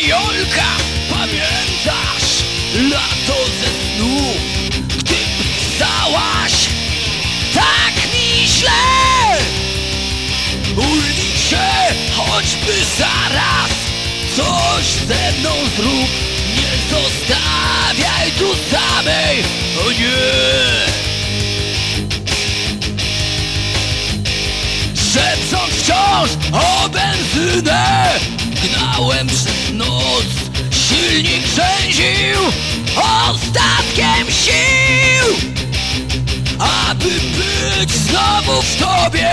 Jolka, pamiętasz lato ze snu, gdy pisałaś tak mi źle? Ulnij się, choćby zaraz coś ze mną zrób, nie zostawiaj tu samej, o nie! Szepcząc wciąż o benzynę Gnałem przez Silnik rzęził Ostatkiem sił. Aby być znowu w tobie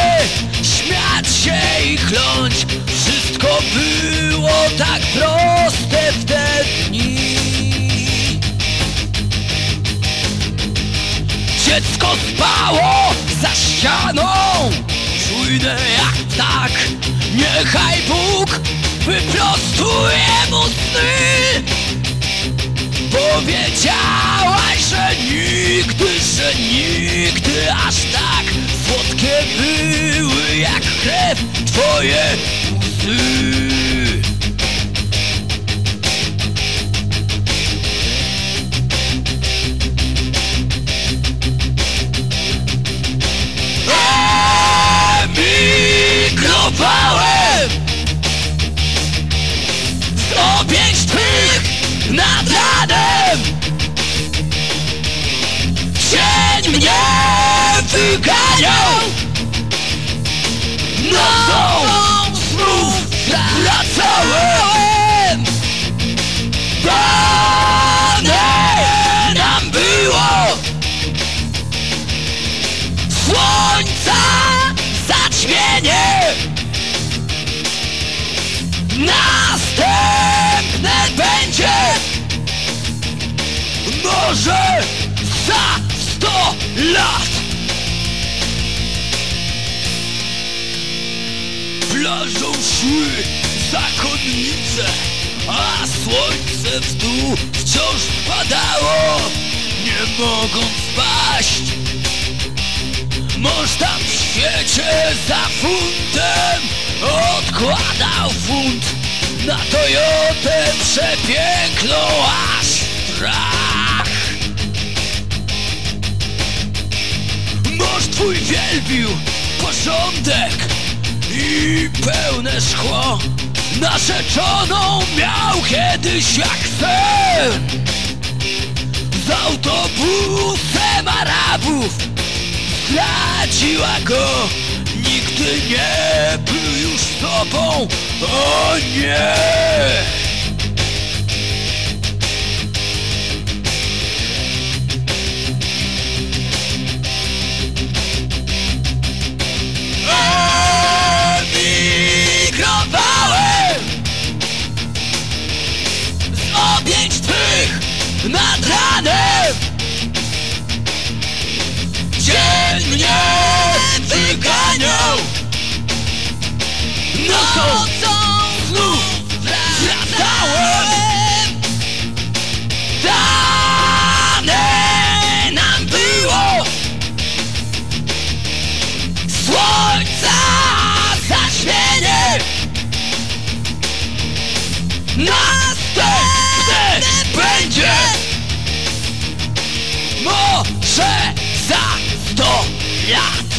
Śmiać się i chląć. Wszystko było tak proste w te dni. Dziecko spało za ścianą. Czujne jak ptak. Niechaj Bóg wyprostuje mu sny Powiedziałaś, że nigdy, że nigdy aż tak Słodkie były jak krew twoje łzy wyganiał Nocą znów wracałem Dane nam było Słońca zaćmienie Następne będzie Może za sto lat Plażą szły zakonnice A słońce w dół wciąż padało Nie mogąc spaść. Mąż tam w świecie za funtem Odkładał funt Na Toyotę przepiękną aż strach. Mąż twój wielbił porządek I pełne szkło Narzeczoną miał kiedyś jak sen. Z autobusem Arabów Zdradziła go. Nigdy nie był już sobą O nie Następne będzie! Może za sto lat.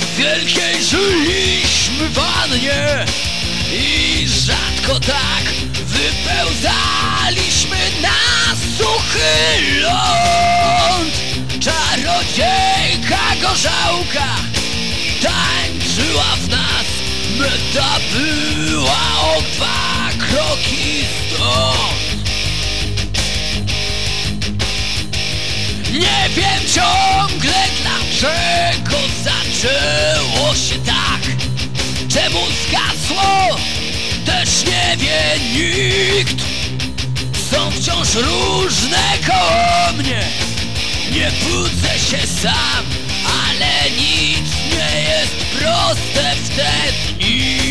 W wielkiej żyliśmy wannie I rzadko tak wypełzaliśmy na suchy ląd. Czarodziejka gorzałka tańczyła w nas Meta była o dwa kroki stąd Nie wiem ciągle dlaczego zaczęło się tak. Czemu zgasło też nie wie nikt. Są wciąż różne koło mnie. Nie budzę się sam, ale nic nie jest cross the stairs